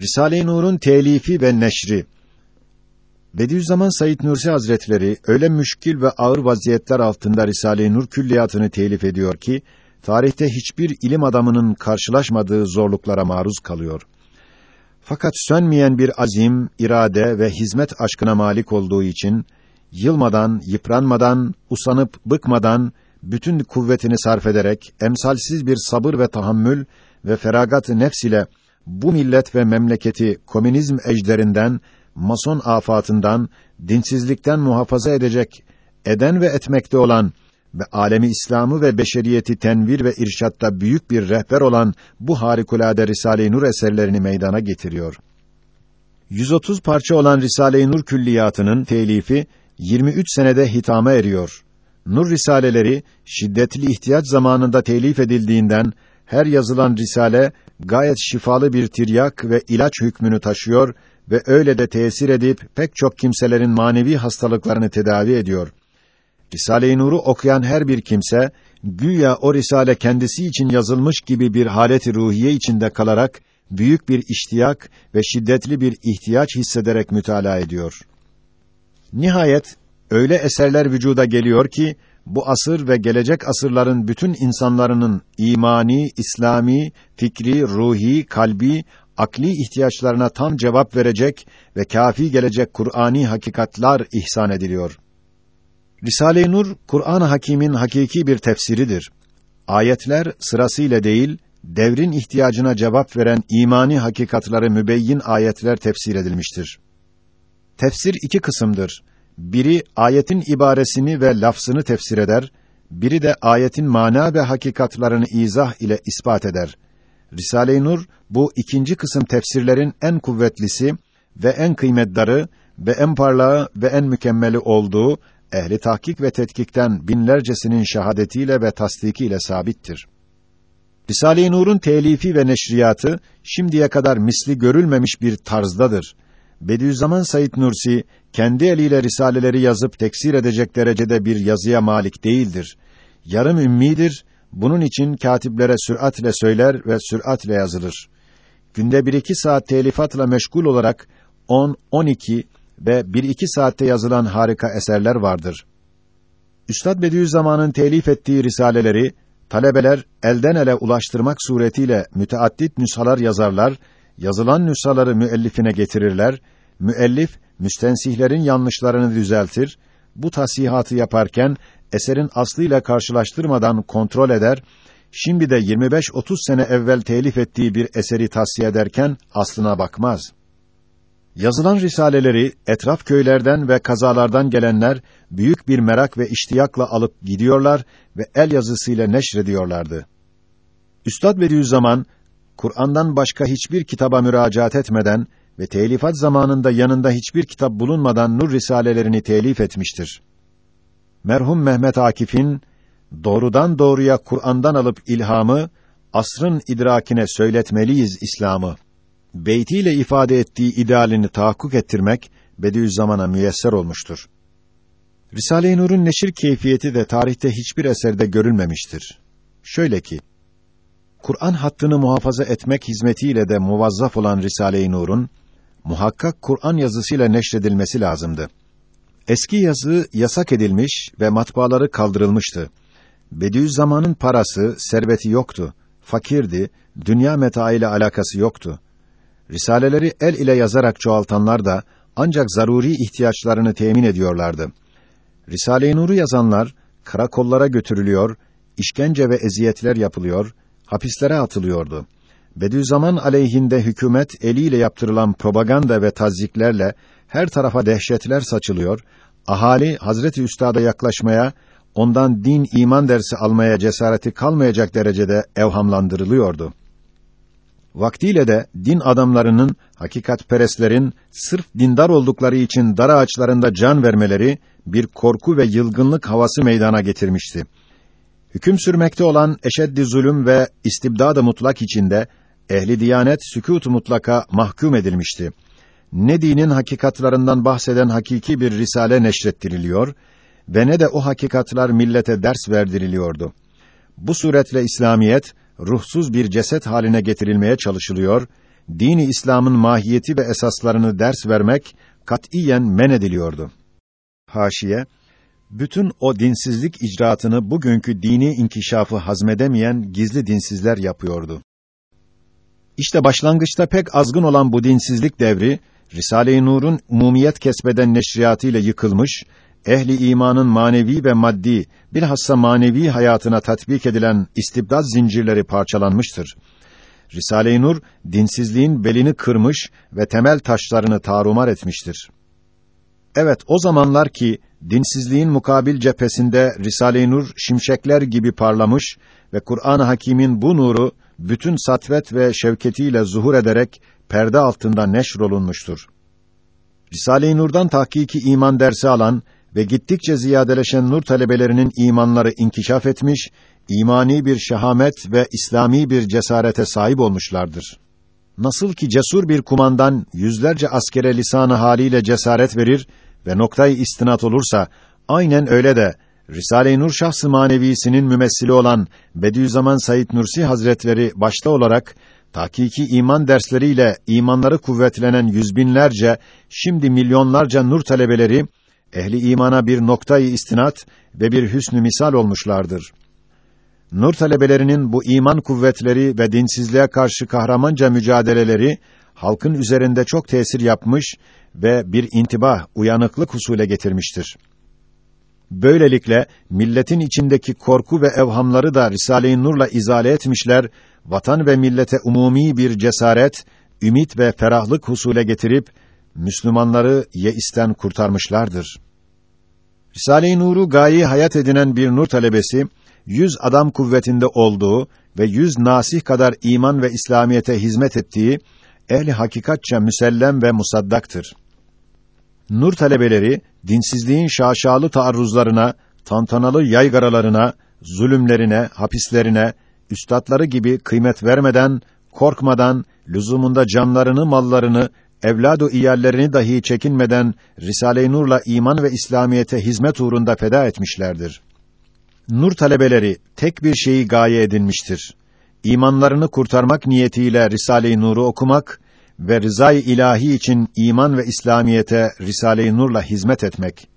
Risale-i Nur'un telifi ve neşri Bediüzzaman Said Nursi Hazretleri öyle müşkil ve ağır vaziyetler altında Risale-i Nur külliyatını telif ediyor ki tarihte hiçbir ilim adamının karşılaşmadığı zorluklara maruz kalıyor. Fakat sönmeyen bir azim, irade ve hizmet aşkına malik olduğu için yılmadan, yıpranmadan, usanıp bıkmadan bütün kuvvetini sarf ederek emsalsiz bir sabır ve tahammül ve feragat-ı nefs ile bu millet ve memleketi komünizm ejderinden, mason afatından, dinsizlikten muhafaza edecek, eden ve etmekte olan ve alemi İslam'ı ve beşeriyeti tenvir ve irşatta büyük bir rehber olan bu harikulade Risale-i Nur eserlerini meydana getiriyor. 130 parça olan Risale-i Nur külliyatının telifi 23 senede hitama eriyor. Nur risaleleri şiddetli ihtiyaç zamanında telif edildiğinden her yazılan risale gayet şifalı bir tiryak ve ilaç hükmünü taşıyor ve öyle de tesir edip pek çok kimselerin manevi hastalıklarını tedavi ediyor. Risale-i Nur'u okuyan her bir kimse güya o risale kendisi için yazılmış gibi bir haleti ruhiye içinde kalarak büyük bir iştiyak ve şiddetli bir ihtiyaç hissederek mütalaa ediyor. Nihayet öyle eserler vücuda geliyor ki bu asır ve gelecek asırların bütün insanların imani, İslami, fikri, ruhi, kalbi, akli ihtiyaçlarına tam cevap verecek ve kafi gelecek Kur'ani hakikatlar ihsan ediliyor. Risale-i Nur Kur'an-ı hakiki bir tefsiridir. Ayetler sırasıyla değil, devrin ihtiyacına cevap veren imani hakikatları mübeyyin ayetler tefsir edilmiştir. Tefsir iki kısımdır. Biri ayetin ibaresini ve lafzını tefsir eder, biri de ayetin mana ve hakikatlarını izah ile ispat eder. Risale-i Nur bu ikinci kısım tefsirlerin en kuvvetlisi ve en kıymetdarı ve en parlağı ve en mükemmeli olduğu ehli tahkik ve tetkikten binlercesinin şahadetiyle ve tasdikiyle sabittir. Risale-i Nur'un telifi ve neşriyatı şimdiye kadar misli görülmemiş bir tarzdadır. Bediüzzaman Said Nursi kendi eliyle risaleleri yazıp teksir edecek derecede bir yazıya malik değildir. Yarım ümmidir. Bunun için katiplere süratle söyler ve süratle yazılır. Günde bir iki saat telifatla meşgul olarak 10, 12 ve bir iki saatte yazılan harika eserler vardır. Üstad Bediüzzaman'ın telif ettiği risaleleri talebeler elden ele ulaştırmak suretiyle müteaddit nüshalar yazarlar, yazılan nüshaları müellifine getirirler, müellif müstensihlerin yanlışlarını düzeltir, bu tasihatı yaparken eserin aslıyla karşılaştırmadan kontrol eder, şimdi de 25-30 sene evvel telif ettiği bir eseri tavsiye ederken aslına bakmaz. Yazılan risaleleri etraf köylerden ve kazalardan gelenler büyük bir merak ve iştiyakla alıp gidiyorlar ve el yazısıyla neşrediyorlardı. Üstad Bediüzzaman Kur'an'dan başka hiçbir kitaba müracaat etmeden ve telifat zamanında yanında hiçbir kitap bulunmadan nur risalelerini telif etmiştir. Merhum Mehmet Akif'in doğrudan doğruya Kur'an'dan alıp ilhamı asrın idrakine söyletmeliyiz İslam'ı beytiyle ifade ettiği idealini tahakkuk ettirmek Bediüzzaman'a müyesser olmuştur. Risale-i Nur'un neşir keyfiyeti de tarihte hiçbir eserde görülmemiştir. Şöyle ki, Kur'an hattını muhafaza etmek hizmetiyle de muvazzaf olan Risale-i Nur'un muhakkak Kur'an yazısıyla neşredilmesi lazımdı. Eski yazı yasak edilmiş ve matbaaları kaldırılmıştı. Bediüzzaman'ın parası, serveti yoktu. Fakirdi, dünya meta ile alakası yoktu. Risaleleri el ile yazarak çoğaltanlar da ancak zaruri ihtiyaçlarını temin ediyorlardı. Risale-i Nur'u yazanlar karakollara götürülüyor, işkence ve eziyetler yapılıyor, hapislere atılıyordu. Bediüzzaman aleyhinde hükümet eliyle yaptırılan propaganda ve tazyiklerle her tarafa dehşetler saçılıyor, ahali Hazreti Üstad'a yaklaşmaya, ondan din iman dersi almaya cesareti kalmayacak derecede evhamlandırılıyordu. Vaktiyle de din adamlarının, hakikatperestlerin sırf dindar oldukları için dar ağaçlarında can vermeleri bir korku ve yılgınlık havası meydana getirmişti. Hüküm sürmekte olan eşeddi zulüm ve istibdad-ı mutlak içinde ehli diyanet sükût mutlaka mahkum edilmişti. Ne dinin hakikatlarından bahseden hakiki bir risale neşrettiriliyor ve ne de o hakikatlar millete ders verdiriliyordu. Bu suretle İslamiyet ruhsuz bir ceset haline getirilmeye çalışılıyor dini İslam'ın mahiyeti ve esaslarını ders vermek katiyen men ediliyordu. Haşiye bütün o dinsizlik icraatını bugünkü dini inkişafı hazmedemeyen gizli dinsizler yapıyordu. İşte başlangıçta pek azgın olan bu dinsizlik devri Risale-i Nur'un umumiyet kesbeden neşriyatıyla yıkılmış, ehli imanın manevi ve maddi, bilhassa manevi hayatına tatbik edilen istibdad zincirleri parçalanmıştır. Risale-i Nur, dinsizliğin belini kırmış ve temel taşlarını tarumar etmiştir. Evet, o zamanlar ki dinsizliğin mukabil cephesinde Risale-i Nur şimşekler gibi parlamış ve Kur'an-ı Hakîm'in bu nuru bütün satvet ve şevketiyle zuhur ederek perde altında neşrolunmuştur. Risale-i Nur'dan tahkiki iman dersi alan ve gittikçe ziyadeleşen nur talebelerinin imanları inkişaf etmiş, imani bir şehamet ve İslami bir cesarete sahip olmuşlardır. Nasıl ki cesur bir kumandan yüzlerce askere lisanı haliyle cesaret verir ve noktayı istinat olursa, aynen öyle de Risale-i Nur şahsı manevisinin mümessili olan Bediüzzaman Said Nursi Hazretleri başta olarak tahkiki iman dersleriyle imanları kuvvetlenen yüzbinlerce, şimdi milyonlarca nur talebeleri ehli imana bir noktayı istinat ve bir hüsnü misal olmuşlardır. Nur talebelerinin bu iman kuvvetleri ve dinsizliğe karşı kahramanca mücadeleleri halkın üzerinde çok tesir yapmış ve bir intibah, uyanıklık husule getirmiştir. Böylelikle milletin içindeki korku ve evhamları da Risale-i Nur'la izale etmişler, vatan ve millete umumi bir cesaret, ümit ve ferahlık husule getirip Müslümanları yeisten kurtarmışlardır. Risale-i Nur'u gayi hayat edinen bir nur talebesi, yüz adam kuvvetinde olduğu ve yüz nasih kadar iman ve İslamiyete hizmet ettiği, ehli hakikatça müsellem ve musaddaktır. Nur talebeleri, dinsizliğin şaşalı taarruzlarına, tantanalı yaygaralarına, zulümlerine, hapislerine, üstadları gibi kıymet vermeden, korkmadan, lüzumunda canlarını, mallarını, evladu iyallerini dahi çekinmeden Risale-i Nur'la iman ve İslamiyete hizmet uğrunda feda etmişlerdir. Nur talebeleri tek bir şeyi gaye edinmiştir. İmanlarını kurtarmak niyetiyle Risale-i Nur'u okumak ve rızay ilahi için iman ve İslamiyete Risale-i Nur'la hizmet etmek.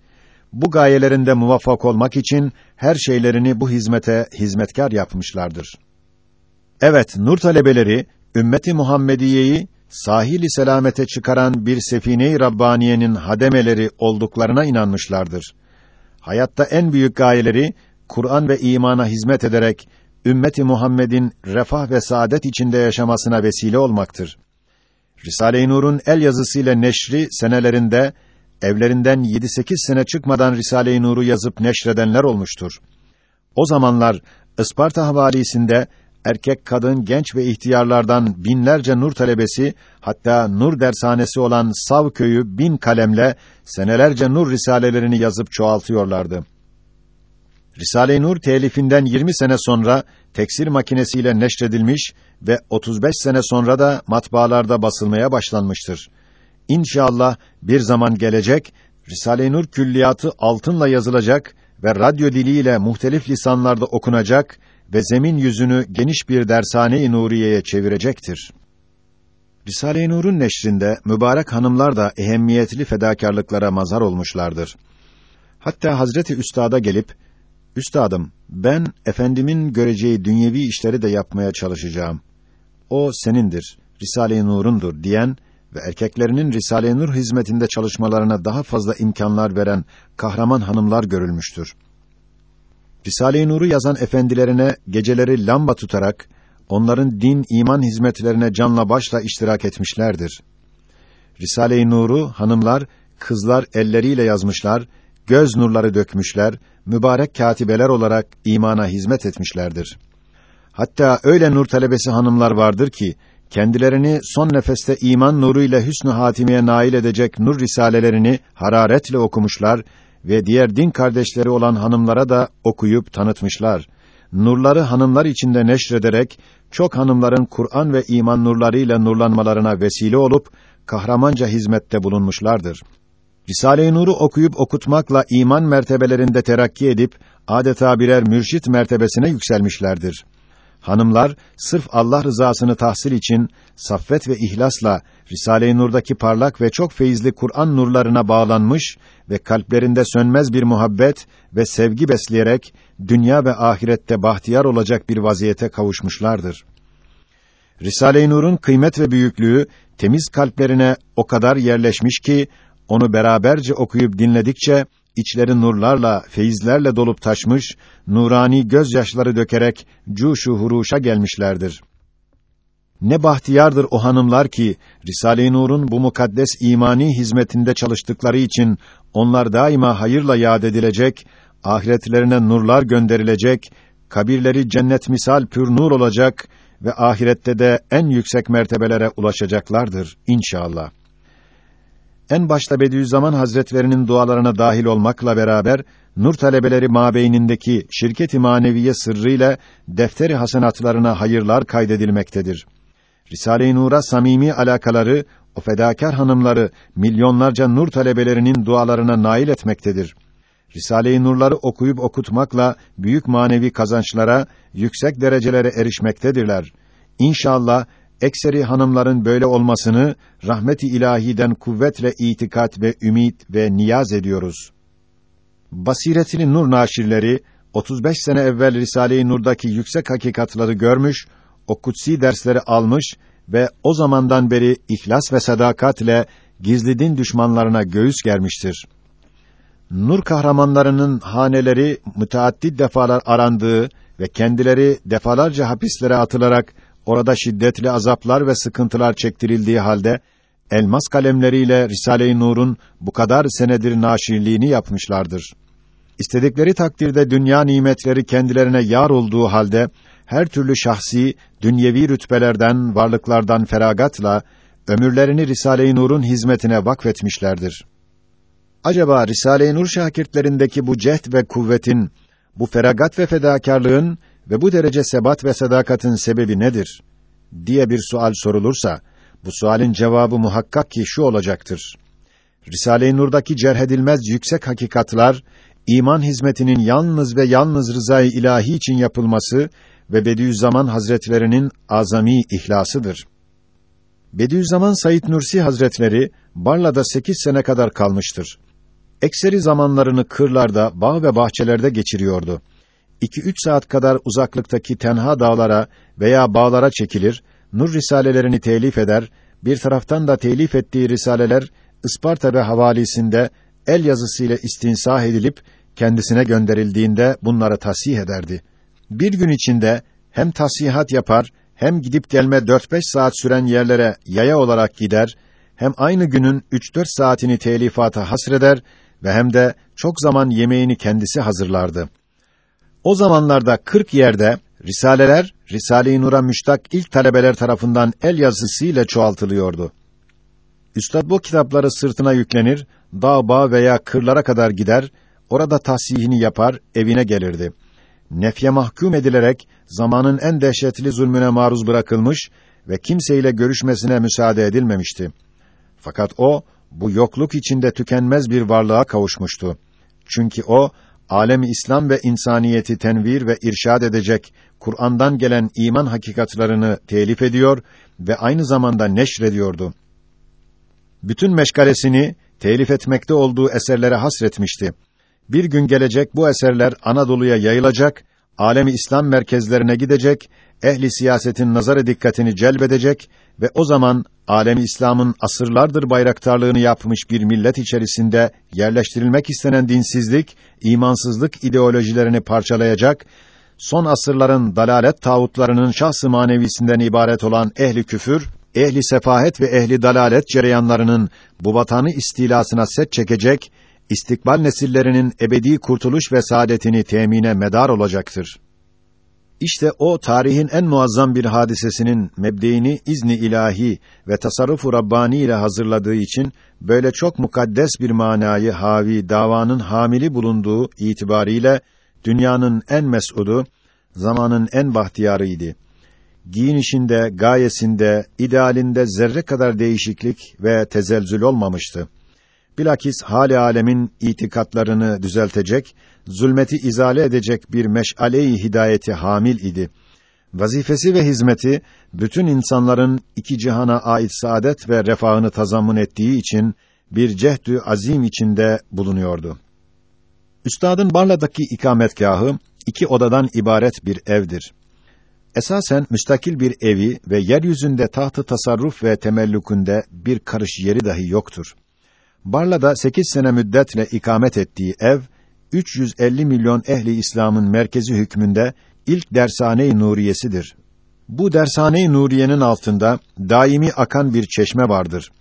Bu gayelerinde muvaffak olmak için her şeylerini bu hizmete hizmetkar yapmışlardır. Evet, nur talebeleri ümmeti Muhammediye'yi sahili selamete çıkaran bir sefine-i Rabbaniye'nin hademeleri olduklarına inanmışlardır. Hayatta en büyük gayeleri Kur'an ve imana hizmet ederek ümmeti Muhammed'in refah ve saadet içinde yaşamasına vesile olmaktır. Risale-i Nur'un el yazısıyla neşri senelerinde evlerinden 7-8 sene çıkmadan Risale-i Nur'u yazıp neşredenler olmuştur. O zamanlar Isparta havalisinde erkek, kadın, genç ve ihtiyarlardan binlerce nur talebesi, hatta nur dershanesi olan Sav köyü bin kalemle senelerce nur risalelerini yazıp çoğaltıyorlardı. Risale-i Nur telifinden 20 sene sonra tekstil makinesiyle neşredilmiş ve 35 sene sonra da matbaalarda basılmaya başlanmıştır. İnşallah bir zaman gelecek Risale-i Nur külliyatı altınla yazılacak ve radyo diliyle muhtelif lisanlarda okunacak ve zemin yüzünü geniş bir dershane-i nuriyeye çevirecektir. Risale-i Nur'un neşrinde mübarek hanımlar da ehemmiyetli fedakarlıklara mazhar olmuşlardır. Hatta Hazreti Üstad'a gelip Üstadım, ben efendimin göreceği dünyevi işleri de yapmaya çalışacağım. O senindir, Risale-i Nur'undur diyen ve erkeklerinin Risale-i Nur hizmetinde çalışmalarına daha fazla imkanlar veren kahraman hanımlar görülmüştür. Risale-i Nur'u yazan efendilerine geceleri lamba tutarak onların din iman hizmetlerine canla başla iştirak etmişlerdir. Risale-i Nur'u hanımlar, kızlar elleriyle yazmışlar, göz nurları dökmüşler, mübarek katibeler olarak imana hizmet etmişlerdir. Hatta öyle nur talebesi hanımlar vardır ki kendilerini son nefeste iman nuru ile hüsnü hatimeye nail edecek nur risalelerini hararetle okumuşlar ve diğer din kardeşleri olan hanımlara da okuyup tanıtmışlar. Nurları hanımlar içinde neşrederek çok hanımların Kur'an ve iman nurlarıyla nurlanmalarına vesile olup kahramanca hizmette bulunmuşlardır. Risale-i Nur'u okuyup okutmakla iman mertebelerinde terakki edip adeta birer mürşit mertebesine yükselmişlerdir. hanımlar sırf Allah rızasını tahsil için saffet ve ihlasla Risale-i Nur'daki parlak ve çok feyizli Kur'an nurlarına bağlanmış ve kalplerinde sönmez bir muhabbet ve sevgi besleyerek dünya ve ahirette bahtiyar olacak bir vaziyete kavuşmuşlardır. Risale-i Nur'un kıymet ve büyüklüğü temiz kalplerine o kadar yerleşmiş ki onu beraberce okuyup dinledikçe içleri nurlarla, feyizlerle dolup taşmış, nurani gözyaşları dökerek cuşu huruşa gelmişlerdir. Ne bahtiyardır o hanımlar ki Risale-i Nur'un bu mukaddes imani hizmetinde çalıştıkları için onlar daima hayırla yad edilecek, ahiretlerine nurlar gönderilecek, kabirleri cennet misal pür nur olacak ve ahirette de en yüksek mertebelere ulaşacaklardır inşallah. En başta Bediüzzaman Hazretlerinin dualarına dahil olmakla beraber nur talebeleri mabeynindeki şirket-i maneviye sırrıyla defteri hasenatlarına hayırlar kaydedilmektedir. Risale-i Nur'a samimi alakaları o fedakar hanımları milyonlarca nur talebelerinin dualarına nail etmektedir. Risale-i Nur'ları okuyup okutmakla büyük manevi kazançlara, yüksek derecelere erişmektedirler. İnşallah ekseri hanımların böyle olmasını rahmeti ilahiden kuvvetle itikat ve ümit ve niyaz ediyoruz. Basiretli Nur naşirleri 35 sene evvel Risale-i Nur'daki yüksek hakikatları görmüş, o kutsi dersleri almış ve o zamandan beri ihlas ve sadakatle gizli din düşmanlarına göğüs germiştir. Nur kahramanlarının haneleri müteaddit defalar arandığı ve kendileri defalarca hapislere atılarak orada şiddetli azaplar ve sıkıntılar çektirildiği halde elmas kalemleriyle Risale-i Nur'un bu kadar senedir naşirliğini yapmışlardır. İstedikleri takdirde dünya nimetleri kendilerine yar olduğu halde her türlü şahsi, dünyevi rütbelerden, varlıklardan feragatla ömürlerini Risale-i Nur'un hizmetine vakfetmişlerdir. Acaba Risale-i Nur şakirtlerindeki bu cehd ve kuvvetin, bu feragat ve fedakarlığın ve bu derece sebat ve sadakatin sebebi nedir? diye bir sual sorulursa, bu sualin cevabı muhakkak ki şu olacaktır. Risale-i Nur'daki cerhedilmez yüksek hakikatlar, iman hizmetinin yalnız ve yalnız rızayı ilahi için yapılması ve Bediüzzaman Hazretlerinin azami ihlasıdır. Bediüzzaman Said Nursi Hazretleri Barla'da sekiz sene kadar kalmıştır. Ekseri zamanlarını kırlarda, bağ ve bahçelerde geçiriyordu. İki üç saat kadar uzaklıktaki tenha dağlara veya bağlara çekilir, nur risalelerini telif eder, bir taraftan da telif ettiği risaleler Isparta ve havalisinde el yazısıyla istinsah edilip kendisine gönderildiğinde bunları tasih ederdi. Bir gün içinde hem tasihat yapar, hem gidip gelme dört beş saat süren yerlere yaya olarak gider, hem aynı günün üç dört saatini telifata hasreder ve hem de çok zaman yemeğini kendisi hazırlardı. O zamanlarda kırk yerde risaleler Risale-i Nur'a müştak ilk talebeler tarafından el yazısıyla çoğaltılıyordu. Üstad bu kitapları sırtına yüklenir, dağ bağ veya kırlara kadar gider, orada tahsihini yapar, evine gelirdi. Nefye mahkum edilerek zamanın en dehşetli zulmüne maruz bırakılmış ve kimseyle görüşmesine müsaade edilmemişti. Fakat o bu yokluk içinde tükenmez bir varlığa kavuşmuştu. Çünkü o alemi İslam ve insaniyeti tenvir ve irşad edecek Kur'an'dan gelen iman hakikatlarını telif ediyor ve aynı zamanda neşrediyordu. Bütün meşgalesini telif etmekte olduğu eserlere hasretmişti. Bir gün gelecek bu eserler Anadolu'ya yayılacak, alemi İslam merkezlerine gidecek, ehli siyasetin nazarı dikkatini celbedecek ve o zaman alemi İslam'ın asırlardır bayraktarlığını yapmış bir millet içerisinde yerleştirilmek istenen dinsizlik, imansızlık ideolojilerini parçalayacak, son asırların dalalet tağutlarının şahsı manevisinden ibaret olan ehli küfür, ehli sefahet ve ehli dalalet cereyanlarının bu vatanı istilasına set çekecek, istikbal nesillerinin ebedi kurtuluş ve saadetini temine medar olacaktır. İşte o tarihin en muazzam bir hadisesinin mebdeini izni ilahi ve tasarrufu rabbani ile hazırladığı için böyle çok mukaddes bir manayı havi davanın hamili bulunduğu itibariyle dünyanın en mesudu, zamanın en bahtiyarıydı. Giyinişinde, gayesinde, idealinde zerre kadar değişiklik ve tezelzül olmamıştı. Bilakis hali alemin itikatlarını düzeltecek, zulmeti izale edecek bir meşale-i hidayeti hamil idi. Vazifesi ve hizmeti bütün insanların iki cihana ait saadet ve refahını tazammun ettiği için bir cehdü azim içinde bulunuyordu. Üstadın Barla'daki ikametgahı iki odadan ibaret bir evdir. Esasen müstakil bir evi ve yeryüzünde tahtı tasarruf ve temellükünde bir karış yeri dahi yoktur. Barla'da sekiz sene müddetle ikamet ettiği ev, 350 milyon ehli İslam'ın merkezi hükmünde ilk dershane-i Nuriyesidir. Bu dershane-i Nuriye'nin altında daimi akan bir çeşme vardır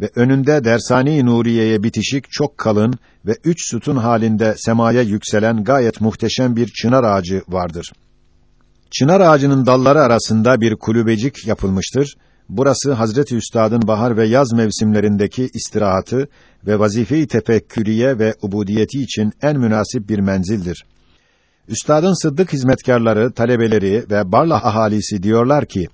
ve önünde dershane-i Nuriye'ye bitişik çok kalın ve üç sütun halinde semaya yükselen gayet muhteşem bir çınar ağacı vardır. Çınar ağacının dalları arasında bir kulübecik yapılmıştır. Burası Hazreti Üstad'ın bahar ve yaz mevsimlerindeki istirahatı ve vazife-i tefekküriye ve ubudiyeti için en münasip bir menzildir. Üstadın sıddık hizmetkarları, talebeleri ve Barla ahalisi diyorlar ki,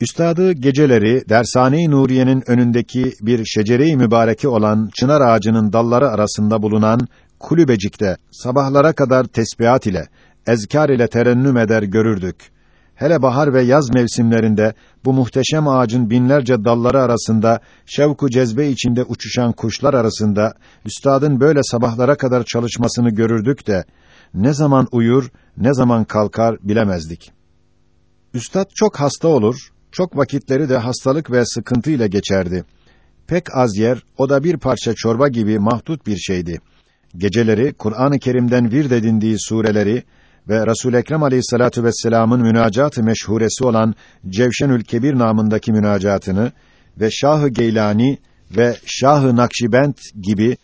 Üstadı geceleri dershane-i Nuriye'nin önündeki bir şecere-i mübareke olan çınar ağacının dalları arasında bulunan kulübecikte sabahlara kadar tesbihat ile, ezkar ile terennüm eder görürdük. Hele bahar ve yaz mevsimlerinde bu muhteşem ağacın binlerce dalları arasında şevku cezbe içinde uçuşan kuşlar arasında üstadın böyle sabahlara kadar çalışmasını görürdük de ne zaman uyur, ne zaman kalkar bilemezdik. Üstad çok hasta olur, çok vakitleri de hastalık ve sıkıntı ile geçerdi. Pek az yer, o da bir parça çorba gibi mahdut bir şeydi. Geceleri Kur'an-ı Kerim'den vird edindiği sureleri ve Resul Ekrem Aleyhissalatu vesselam'ın münacatı meşhuresi olan Cevşenül Kebir namındaki münacatını ve Şahı Geylani ve Şahı Nakşibend gibi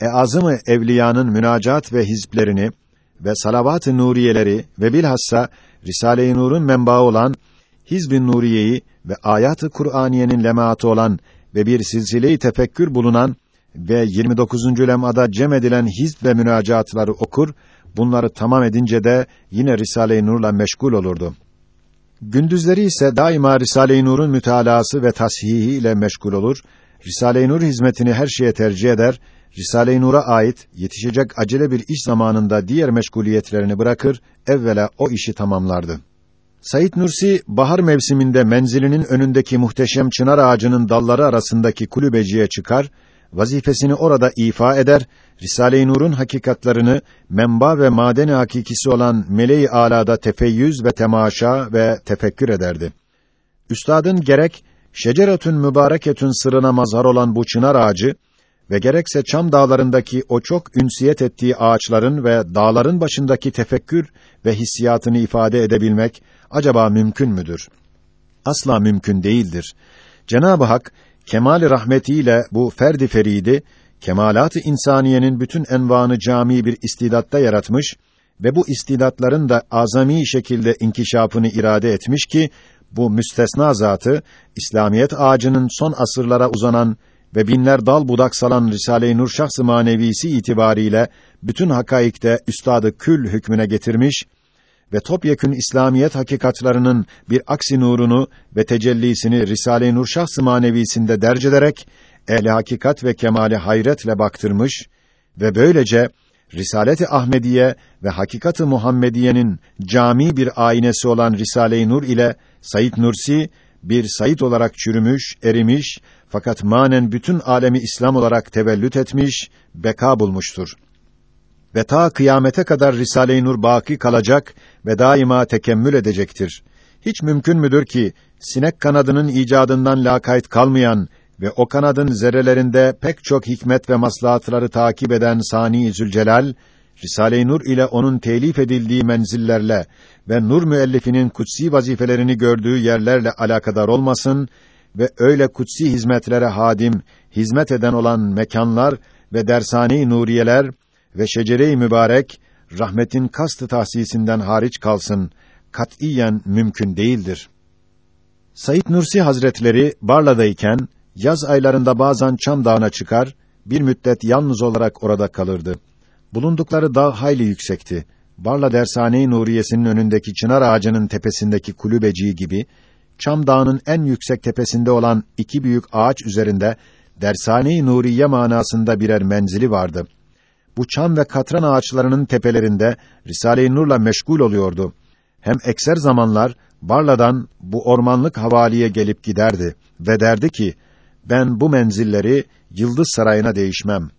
e-azımı evliyanın münacat ve hizplerini ve salavat-ı nuriyeleri ve bilhassa Risale-i Nur'un menbaı olan Hizb-i Nuriye'yi ve ayat-ı Kur'aniyenin lemaatı olan ve bir silsile-i tefekkür bulunan ve 29. lemada cem edilen hizb ve münacatları okur, bunları tamam edince de yine Risale-i Nur'la meşgul olurdu. Gündüzleri ise daima Risale-i Nur'un mütalası ve tashihi ile meşgul olur. Risale-i Nur hizmetini her şeye tercih eder. Risale-i Nur'a ait yetişecek acele bir iş zamanında diğer meşguliyetlerini bırakır, evvela o işi tamamlardı. Said Nursi bahar mevsiminde menzilinin önündeki muhteşem çınar ağacının dalları arasındaki kulübeciye çıkar, vazifesini orada ifa eder, Risale-i Nur'un hakikatlarını menba ve madeni hakikisi olan meleği alada tefeyyüz ve temaşa ve tefekkür ederdi. Üstadın gerek şeceretün mübareketün sırrına mazhar olan bu çınar ağacı ve gerekse Çam dağlarındaki o çok ünsiyet ettiği ağaçların ve dağların başındaki tefekkür ve hissiyatını ifade edebilmek acaba mümkün müdür? Asla mümkün değildir. Cenab-ı Hak kemal rahmetiyle bu ferdi feridi kemalat-ı insaniyenin bütün envanı cami bir istidatta yaratmış ve bu istidatların da azami şekilde inkişafını irade etmiş ki bu müstesna zatı İslamiyet ağacının son asırlara uzanan ve binler dal budak salan Risale-i Nur şahs-ı manevisi itibariyle bütün hakaikte üstadı kül hükmüne getirmiş ve topyekün İslamiyet hakikatlarının bir aksi nurunu ve tecellisini Risale-i Nur şahs-ı manevisinde derc ederek ehli hakikat ve kemale hayretle baktırmış ve böylece Risalet-i Ahmediye ve Hakikat-ı Muhammediye'nin cami bir aynesi olan Risale-i Nur ile Said Nursi bir Said olarak çürümüş, erimiş fakat manen bütün alemi İslam olarak tevellüt etmiş, beka bulmuştur. Ve ta kıyamete kadar Risale-i Nur baki kalacak ve daima tekemmül edecektir. Hiç mümkün müdür ki sinek kanadının icadından lakayt kalmayan ve o kanadın zerrelerinde pek çok hikmet ve maslahatları takip eden Sani Zülcelal Risale-i Nur ile onun telif edildiği menzillerle ve Nur müellifinin kutsi vazifelerini gördüğü yerlerle alakadar olmasın ve öyle kutsi hizmetlere hadim, hizmet eden olan mekanlar ve dersane-i nuriyeler ve şecere-i mübarek rahmetin kastı tahsisinden hariç kalsın katiyen mümkün değildir. Said Nursi Hazretleri Barla'dayken yaz aylarında bazen Çam Dağı'na çıkar, bir müddet yalnız olarak orada kalırdı. Bulundukları dağ hayli yüksekti. Barla Dersane-i Nuriyesi'nin önündeki çınar ağacının tepesindeki kulübeciği gibi Çam Dağı'nın en yüksek tepesinde olan iki büyük ağaç üzerinde Dersane-i Nuriye manasında birer menzili vardı. Bu çam ve katran ağaçlarının tepelerinde Risale-i Nur'la meşgul oluyordu. Hem ekser zamanlar Barla'dan bu ormanlık havaliye gelip giderdi ve derdi ki, ben bu menzilleri Yıldız Sarayı'na değişmem.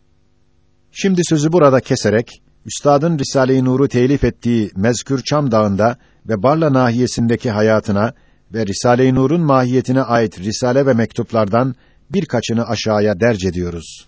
Şimdi sözü burada keserek, Üstadın Risale-i Nur'u telif ettiği Mezkür Çam Dağı'nda ve Barla nahiyesindeki hayatına ve Risale-i Nur'un mahiyetine ait risale ve mektuplardan birkaçını aşağıya derc ediyoruz.